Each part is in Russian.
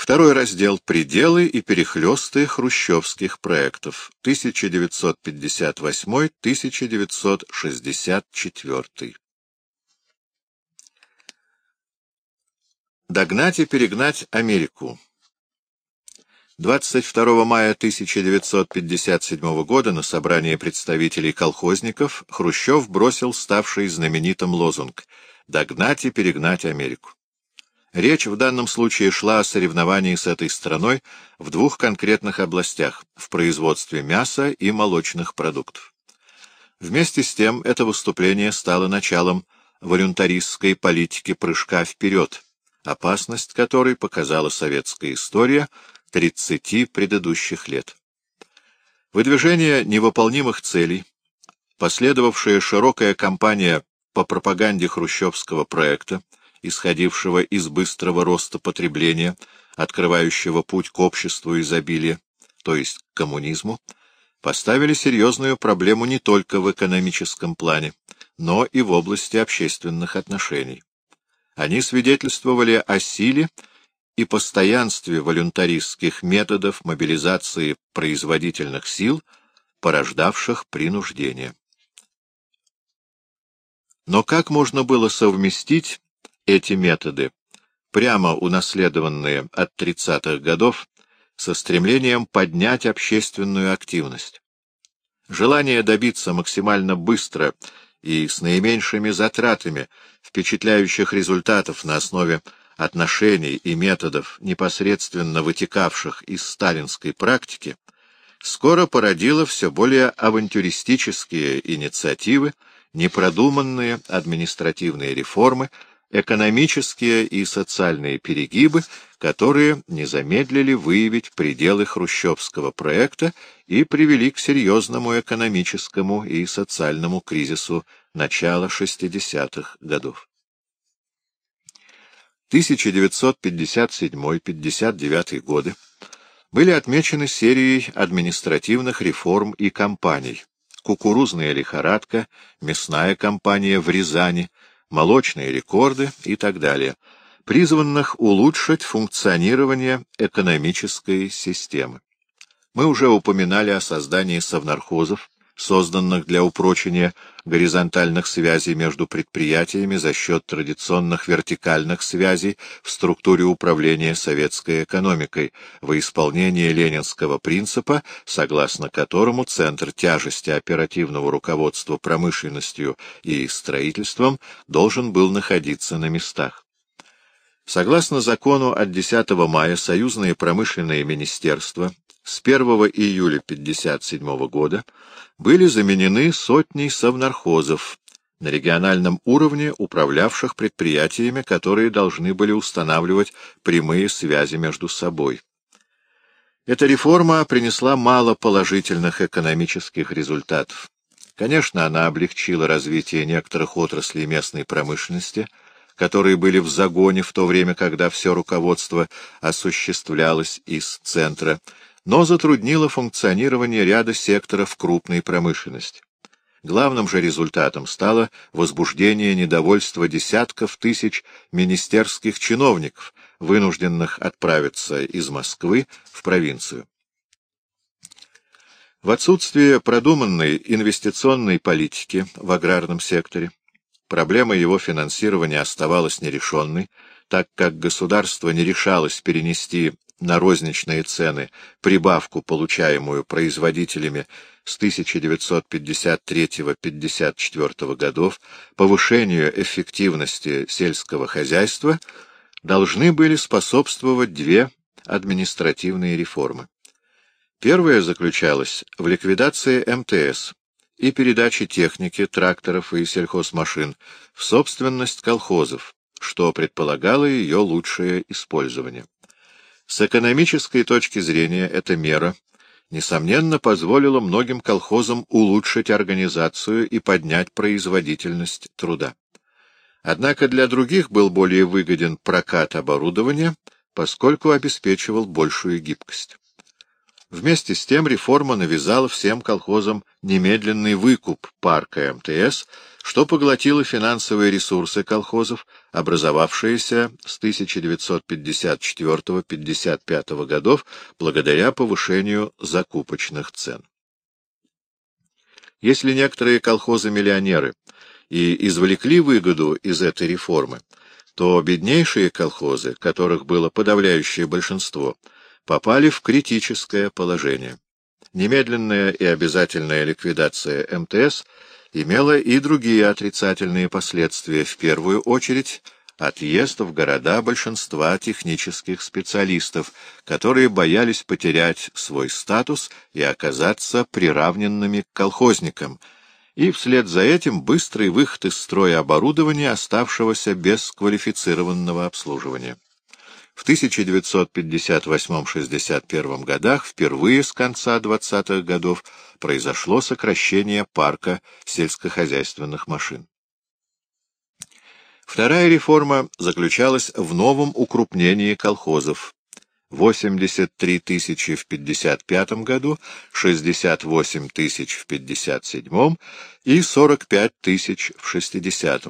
Второй раздел «Пределы и перехлесты хрущевских проектов» 1958-1964. Догнать и перегнать Америку 22 мая 1957 года на собрании представителей колхозников Хрущев бросил ставший знаменитым лозунг «Догнать и перегнать Америку». Речь в данном случае шла о соревновании с этой страной в двух конкретных областях — в производстве мяса и молочных продуктов. Вместе с тем это выступление стало началом волюнтаристской политики прыжка вперед, опасность которой показала советская история 30 предыдущих лет. Выдвижение невыполнимых целей, последовавшая широкая кампания по пропаганде хрущевского проекта, исходившего из быстрого роста потребления, открывающего путь к обществу изобилия, то есть к коммунизму, поставили серьезную проблему не только в экономическом плане, но и в области общественных отношений. Они свидетельствовали о силе и постоянстве волюнтаристских методов мобилизации производительных сил, порождавших принуждение. Но как можно было совместить эти методы, прямо унаследованные от 30-х годов, со стремлением поднять общественную активность. Желание добиться максимально быстро и с наименьшими затратами впечатляющих результатов на основе отношений и методов, непосредственно вытекавших из сталинской практики, скоро породило все более авантюристические инициативы, непродуманные административные реформы, экономические и социальные перегибы, которые не замедлили выявить пределы хрущевского проекта и привели к серьезному экономическому и социальному кризису начала 60-х годов. 1957-59 годы были отмечены серией административных реформ и кампаний. Кукурузная лихорадка, мясная кампания в Рязани, молочные рекорды и так далее, призванных улучшить функционирование экономической системы. Мы уже упоминали о создании совнархозов, созданных для упрочения горизонтальных связей между предприятиями за счет традиционных вертикальных связей в структуре управления советской экономикой во исполнение ленинского принципа, согласно которому центр тяжести оперативного руководства промышленностью и строительством должен был находиться на местах. Согласно закону от 10 мая союзные промышленные министерства с 1 июля 1957 года были заменены сотней совнархозов на региональном уровне, управлявших предприятиями, которые должны были устанавливать прямые связи между собой. Эта реформа принесла мало положительных экономических результатов. Конечно, она облегчила развитие некоторых отраслей местной промышленности, которые были в загоне в то время, когда все руководство осуществлялось из центра, но затруднило функционирование ряда секторов крупной промышленности. Главным же результатом стало возбуждение недовольства десятков тысяч министерских чиновников, вынужденных отправиться из Москвы в провинцию. В отсутствие продуманной инвестиционной политики в аграрном секторе проблема его финансирования оставалась нерешенной, так как государство не решалось перенести на розничные цены прибавку, получаемую производителями с 1953-54 годов, повышению эффективности сельского хозяйства, должны были способствовать две административные реформы. Первая заключалась в ликвидации МТС и передаче техники, тракторов и сельхозмашин в собственность колхозов, что предполагало ее лучшее использование. С экономической точки зрения эта мера, несомненно, позволила многим колхозам улучшить организацию и поднять производительность труда. Однако для других был более выгоден прокат оборудования, поскольку обеспечивал большую гибкость. Вместе с тем реформа навязала всем колхозам немедленный выкуп парка МТС, что поглотило финансовые ресурсы колхозов, образовавшиеся с 1954-55 годов благодаря повышению закупочных цен. Если некоторые колхозы-миллионеры и извлекли выгоду из этой реформы, то беднейшие колхозы, которых было подавляющее большинство, попали в критическое положение. Немедленная и обязательная ликвидация МТС имела и другие отрицательные последствия, в первую очередь отъезд в города большинства технических специалистов, которые боялись потерять свой статус и оказаться приравненными к колхозникам, и вслед за этим быстрый выход из строя оборудования, оставшегося без квалифицированного обслуживания. В 1958-61 годах впервые с конца 20-х годов произошло сокращение парка сельскохозяйственных машин. Вторая реформа заключалась в новом укрупнении колхозов. 83 тысячи в 55 году, 68 тысяч в 57 и 45 тысяч в 60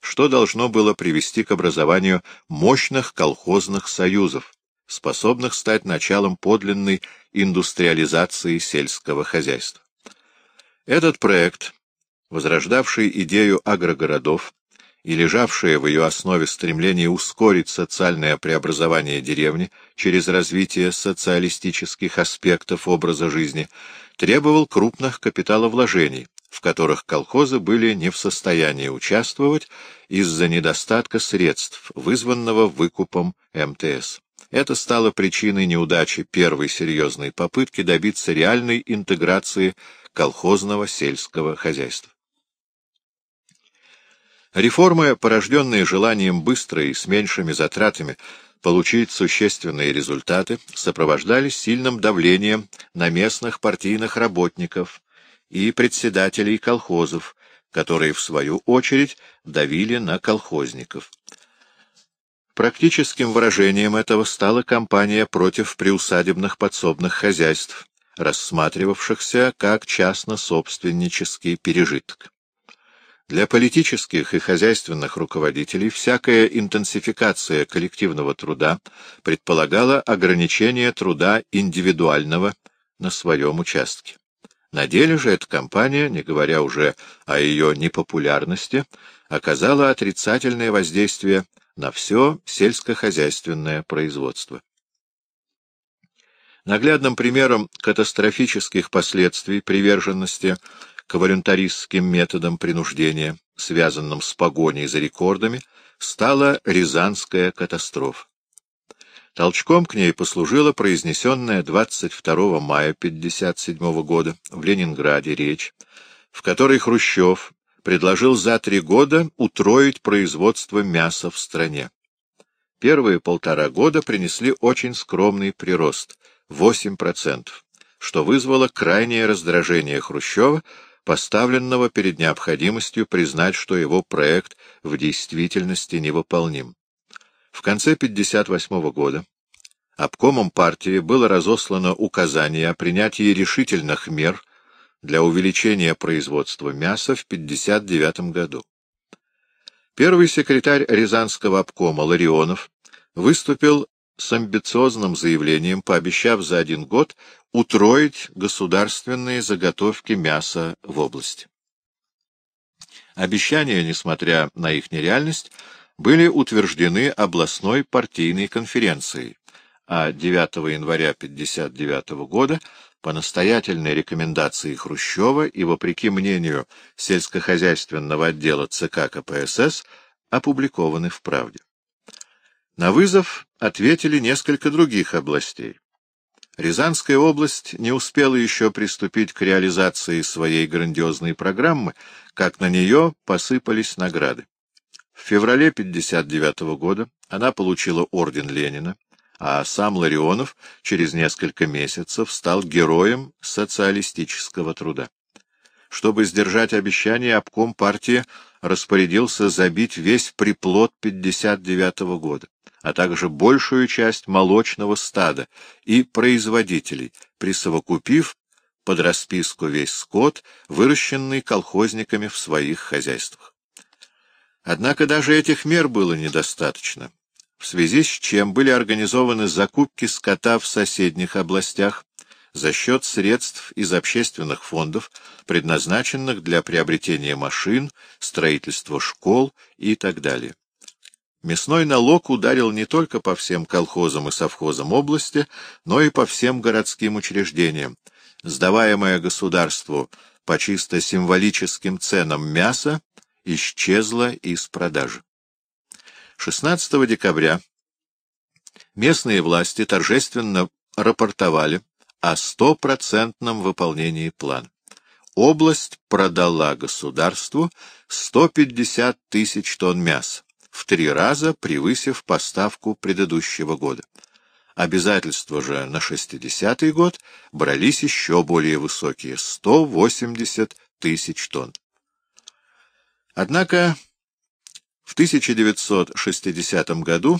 что должно было привести к образованию мощных колхозных союзов, способных стать началом подлинной индустриализации сельского хозяйства. Этот проект, возрождавший идею агрогородов и лежавшее в ее основе стремление ускорить социальное преобразование деревни через развитие социалистических аспектов образа жизни, требовал крупных капиталовложений, в которых колхозы были не в состоянии участвовать из-за недостатка средств, вызванного выкупом МТС. Это стало причиной неудачи первой серьезной попытки добиться реальной интеграции колхозного сельского хозяйства. Реформы, порожденные желанием быстро и с меньшими затратами получить существенные результаты, сопровождались сильным давлением на местных партийных работников, и председателей колхозов, которые, в свою очередь, давили на колхозников. Практическим выражением этого стала кампания против приусадебных подсобных хозяйств, рассматривавшихся как частно-собственнический пережиток. Для политических и хозяйственных руководителей всякая интенсификация коллективного труда предполагала ограничение труда индивидуального на своем участке. На деле же эта кампания, не говоря уже о ее непопулярности, оказала отрицательное воздействие на все сельскохозяйственное производство. Наглядным примером катастрофических последствий приверженности к волюнтаристским методам принуждения, связанным с погоней за рекордами, стала Рязанская катастрофа. Толчком к ней послужила произнесенная 22 мая 1957 года в Ленинграде речь, в которой Хрущев предложил за три года утроить производство мяса в стране. Первые полтора года принесли очень скромный прирост — 8%, что вызвало крайнее раздражение Хрущева, поставленного перед необходимостью признать, что его проект в действительности невыполним. В конце 1958 года обкомом партии было разослано указание о принятии решительных мер для увеличения производства мяса в 1959 году. Первый секретарь Рязанского обкома Ларионов выступил с амбициозным заявлением, пообещав за один год утроить государственные заготовки мяса в области. Обещания, несмотря на их нереальность, были утверждены областной партийной конференцией, а 9 января 1959 года по настоятельной рекомендации Хрущева и вопреки мнению сельскохозяйственного отдела ЦК КПСС опубликованы в «Правде». На вызов ответили несколько других областей. Рязанская область не успела еще приступить к реализации своей грандиозной программы, как на нее посыпались награды. В феврале 1959 года она получила орден Ленина, а сам Ларионов через несколько месяцев стал героем социалистического труда. Чтобы сдержать обещание, обком партии распорядился забить весь приплод 59 года. а также большую часть молочного стада и производителей, присовокупив под расписку весь скот, выращенный колхозниками в своих хозяйствах. Однако даже этих мер было недостаточно, в связи с чем были организованы закупки скота в соседних областях за счет средств из общественных фондов, предназначенных для приобретения машин, строительства школ и так далее. Мясной налог ударил не только по всем колхозам и совхозам области, но и по всем городским учреждениям. Сдаваемое государству по чисто символическим ценам мясо исчезло из продажи. 16 декабря местные власти торжественно рапортовали о стопроцентном выполнении плана. Область продала государству 150 тысяч тонн мяса в три раза превысив поставку предыдущего года. Обязательства же на 60-й год брались еще более высокие — 180 тысяч тонн. Однако в 1960 году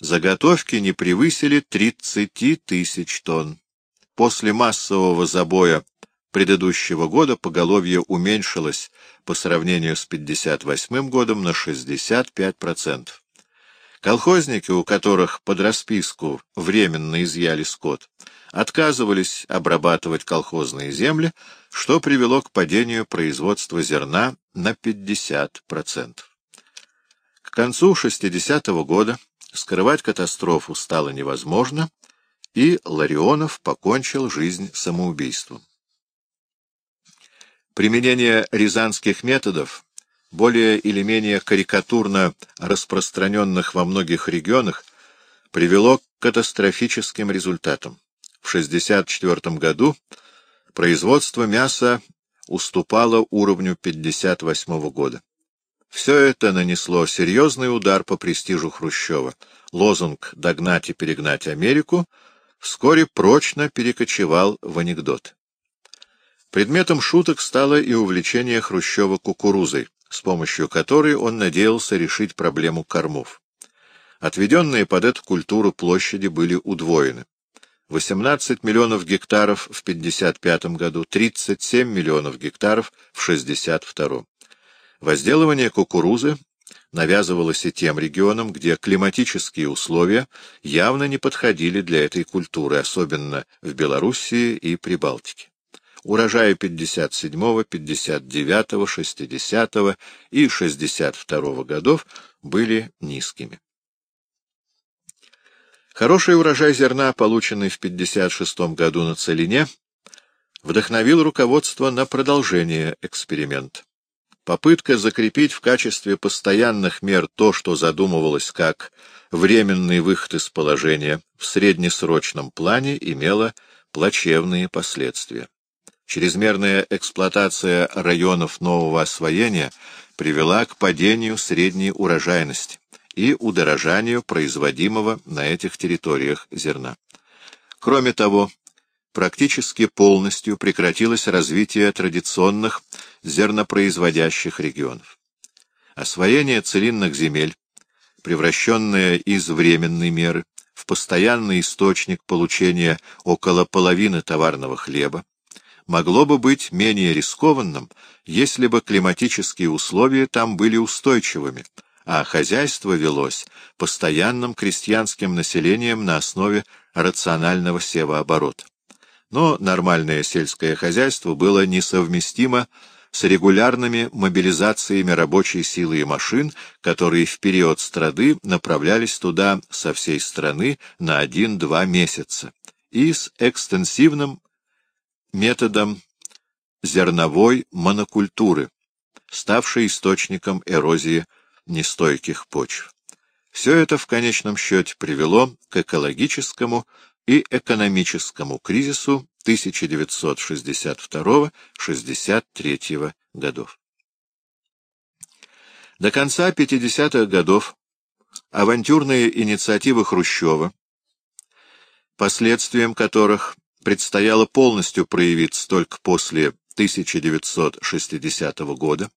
заготовки не превысили 30 тысяч тонн. После массового забоя предыдущего года поголовье уменьшилось по сравнению с 58 годом на 65%. Колхозники, у которых под расписку временно изъяли скот, отказывались обрабатывать колхозные земли, что привело к падению производства зерна на 50%. К концу 60-го года скрывать катастрофу стало невозможно, и Ларионов покончил жизнь самоубийством. Применение рязанских методов, более или менее карикатурно распространенных во многих регионах, привело к катастрофическим результатам. В 1964 году производство мяса уступало уровню 1958 года. Все это нанесло серьезный удар по престижу Хрущева. Лозунг «догнать и перегнать Америку» вскоре прочно перекочевал в анекдот. Предметом шуток стало и увлечение Хрущева кукурузой, с помощью которой он надеялся решить проблему кормов. Отведенные под эту культуру площади были удвоены. 18 миллионов гектаров в 1955 году, 37 миллионов гектаров в 1962. Возделывание кукурузы навязывалось и тем регионам, где климатические условия явно не подходили для этой культуры, особенно в Белоруссии и Прибалтике. Урожаи 57, 59, 60 и 62 годов были низкими. Хороший урожай зерна, полученный в 56 году на Целине, вдохновил руководство на продолжение эксперимента. Попытка закрепить в качестве постоянных мер то, что задумывалось как временный выход из положения в среднесрочном плане, имела плачевные последствия. Чрезмерная эксплуатация районов нового освоения привела к падению средней урожайности и удорожанию производимого на этих территориях зерна. Кроме того, практически полностью прекратилось развитие традиционных зернопроизводящих регионов. Освоение целинных земель, превращенное из временной меры в постоянный источник получения около половины товарного хлеба, могло бы быть менее рискованным, если бы климатические условия там были устойчивыми, а хозяйство велось постоянным крестьянским населением на основе рационального севооборота. Но нормальное сельское хозяйство было несовместимо с регулярными мобилизациями рабочей силы и машин, которые в период страды направлялись туда со всей страны на один-два месяца, и с экстенсивным методом зерновой монокультуры, ставшей источником эрозии нестойких почв. Все это в конечном счете привело к экологическому и экономическому кризису 1962-63 годов. До конца 50-х годов авантюрные инициативы Хрущева, последствием которых предстояло полностью проявиться только после 1960 года,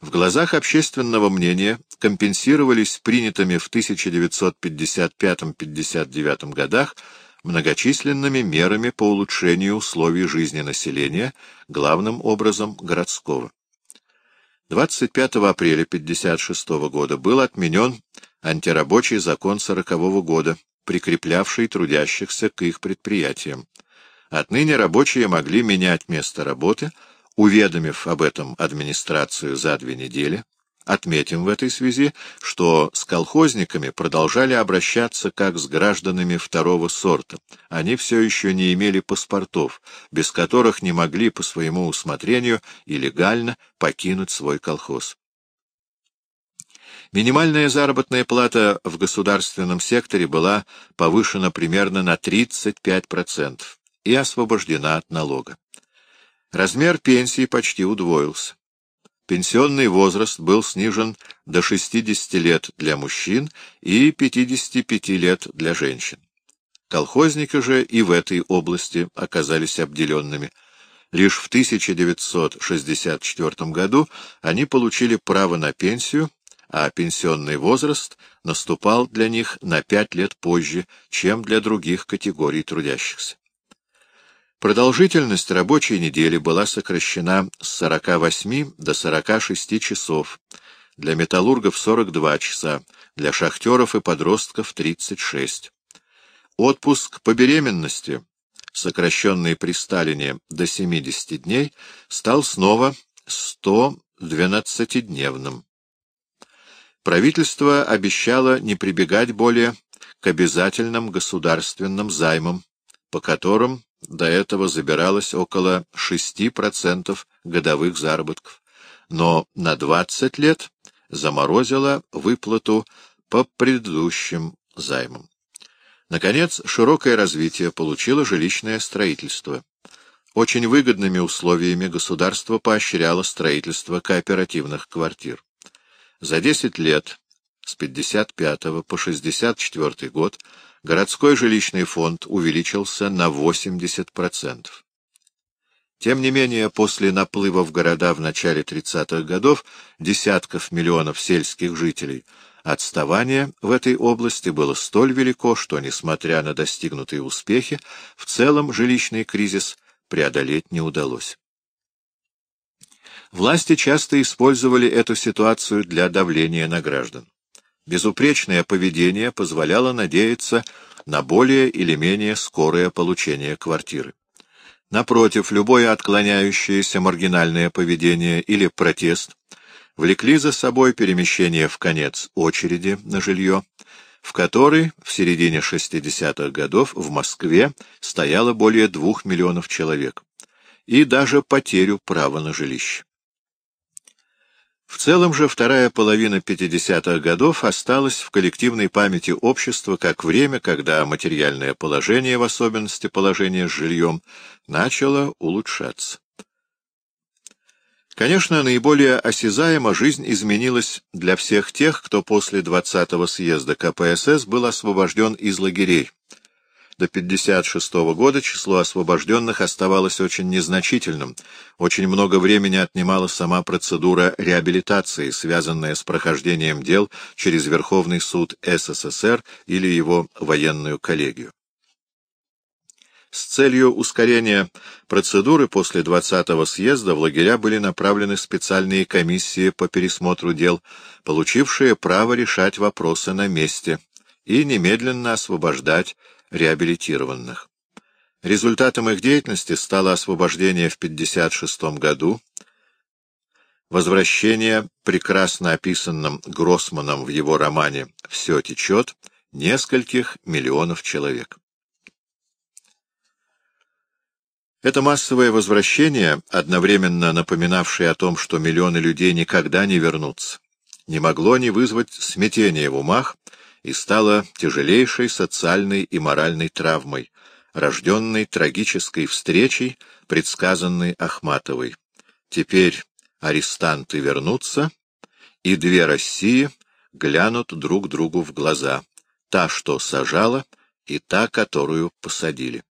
в глазах общественного мнения компенсировались принятыми в 1955-59 годах многочисленными мерами по улучшению условий жизни населения, главным образом городского. 25 апреля 1956 года был отменен антирабочий закон 40 года, прикреплявший трудящихся к их предприятиям. Отныне рабочие могли менять место работы, уведомив об этом администрацию за две недели, Отметим в этой связи, что с колхозниками продолжали обращаться как с гражданами второго сорта. Они все еще не имели паспортов, без которых не могли по своему усмотрению и легально покинуть свой колхоз. Минимальная заработная плата в государственном секторе была повышена примерно на 35% и освобождена от налога. Размер пенсии почти удвоился. Пенсионный возраст был снижен до 60 лет для мужчин и 55 лет для женщин. Колхозники же и в этой области оказались обделенными. Лишь в 1964 году они получили право на пенсию, а пенсионный возраст наступал для них на пять лет позже, чем для других категорий трудящихся. Продолжительность рабочей недели была сокращена с 48 до 46 часов, для металлургов 42 часа, для шахтеров и подростков 36. Отпуск по беременности, сокращенный при Сталине до 70 дней, стал снова 112-дневным. Правительство обещало не прибегать более к обязательным государственным займам, по которым до этого забиралось около 6% годовых заработков, но на 20 лет заморозило выплату по предыдущим займам. Наконец, широкое развитие получило жилищное строительство. Очень выгодными условиями государство поощряло строительство кооперативных квартир. За 10 лет, с 55 по 64 год, городской жилищный фонд увеличился на 80%. Тем не менее, после наплыва в города в начале 30-х годов десятков миллионов сельских жителей, отставание в этой области было столь велико, что, несмотря на достигнутые успехи, в целом жилищный кризис преодолеть не удалось. Власти часто использовали эту ситуацию для давления на граждан. Безупречное поведение позволяло надеяться на более или менее скорое получение квартиры. Напротив, любое отклоняющееся маргинальное поведение или протест влекли за собой перемещение в конец очереди на жилье, в которой в середине 60-х годов в Москве стояло более двух миллионов человек, и даже потерю права на жилище. В целом же вторая половина 50-х годов осталась в коллективной памяти общества как время, когда материальное положение, в особенности положение с жильем, начало улучшаться. Конечно, наиболее осязаемо жизнь изменилась для всех тех, кто после 20-го съезда КПСС был освобожден из лагерей, до 1956 года число освобожденных оставалось очень незначительным. Очень много времени отнимала сама процедура реабилитации, связанная с прохождением дел через Верховный суд СССР или его военную коллегию. С целью ускорения процедуры после 20-го съезда в лагеря были направлены специальные комиссии по пересмотру дел, получившие право решать вопросы на месте и немедленно освобождать реабилитированных. Результатом их деятельности стало освобождение в 1956 году, возвращение, прекрасно описанным Гроссманом в его романе «Все течет», нескольких миллионов человек. Это массовое возвращение, одновременно напоминавшее о том, что миллионы людей никогда не вернутся, не могло не вызвать смятения в умах и стала тяжелейшей социальной и моральной травмой, рожденной трагической встречей, предсказанной Ахматовой. Теперь арестанты вернутся, и две России глянут друг другу в глаза, та, что сажала, и та, которую посадили.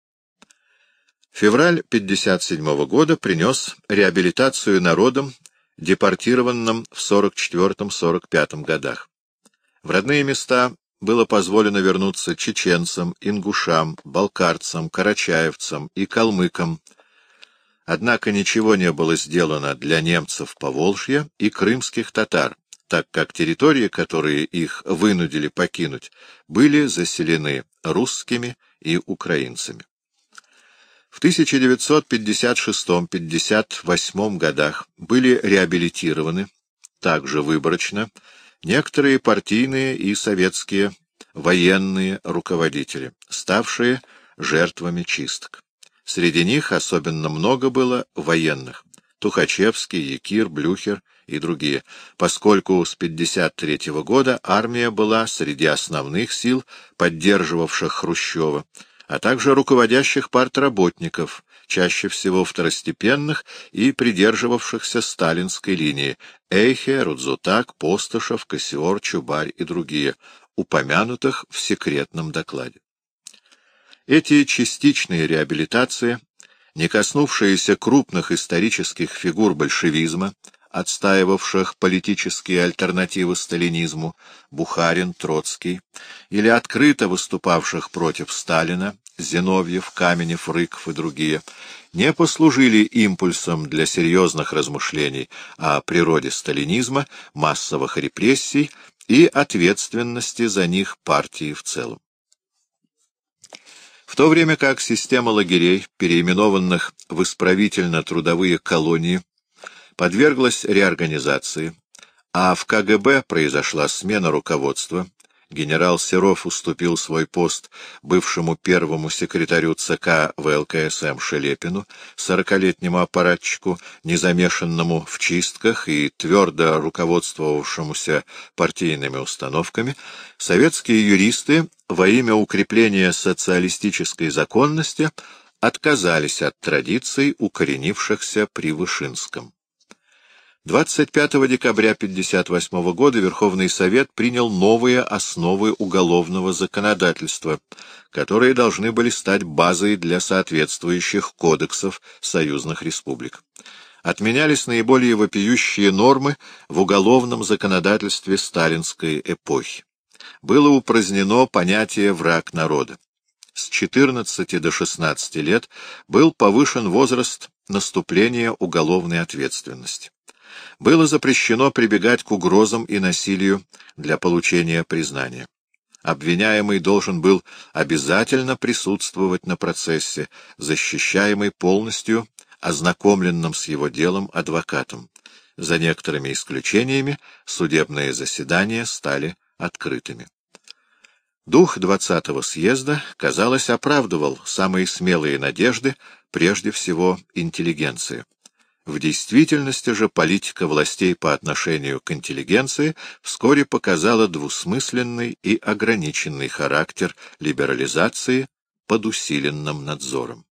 Февраль 1957 года принес реабилитацию народам депортированным в 44-45 годах. В родные места было позволено вернуться чеченцам, ингушам, балкарцам, карачаевцам и калмыкам. Однако ничего не было сделано для немцев Поволжья и крымских татар, так как территории, которые их вынудили покинуть, были заселены русскими и украинцами. В 1956-58 годах были реабилитированы, также выборочно, некоторые партийные и советские военные руководители, ставшие жертвами чисток. Среди них особенно много было военных — Тухачевский, Якир, Блюхер и другие, поскольку с 1953 года армия была среди основных сил, поддерживавших Хрущева, а также руководящих партработников, чаще всего второстепенных и придерживавшихся сталинской линии — Эйхе, Рудзутак, Постышев, Кассиор, Чубарь и другие, упомянутых в секретном докладе. Эти частичные реабилитации, не коснувшиеся крупных исторических фигур большевизма, отстаивавших политические альтернативы сталинизму, Бухарин, Троцкий, или открыто выступавших против Сталина, Зиновьев, Каменев, Рыков и другие, не послужили импульсом для серьезных размышлений о природе сталинизма, массовых репрессий и ответственности за них партии в целом. В то время как система лагерей, переименованных в исправительно-трудовые колонии, подверглась реорганизации, а в КГБ произошла смена руководства, генерал Серов уступил свой пост бывшему первому секретарю ЦК ВЛКСМ Шелепину, сорокалетнему аппаратчику, незамешанному в чистках и твердо руководствовавшемуся партийными установками, советские юристы во имя укрепления социалистической законности отказались от традиций, укоренившихся при Вышинском. 25 декабря 1958 года Верховный Совет принял новые основы уголовного законодательства, которые должны были стать базой для соответствующих кодексов союзных республик. Отменялись наиболее вопиющие нормы в уголовном законодательстве сталинской эпохи. Было упразднено понятие «враг народа». С 14 до 16 лет был повышен возраст наступления уголовной ответственности было запрещено прибегать к угрозам и насилию для получения признания. Обвиняемый должен был обязательно присутствовать на процессе, защищаемый полностью ознакомленным с его делом адвокатом. За некоторыми исключениями судебные заседания стали открытыми. Дух двадцатого съезда, казалось, оправдывал самые смелые надежды, прежде всего интеллигенции. В действительности же политика властей по отношению к интеллигенции вскоре показала двусмысленный и ограниченный характер либерализации под усиленным надзором.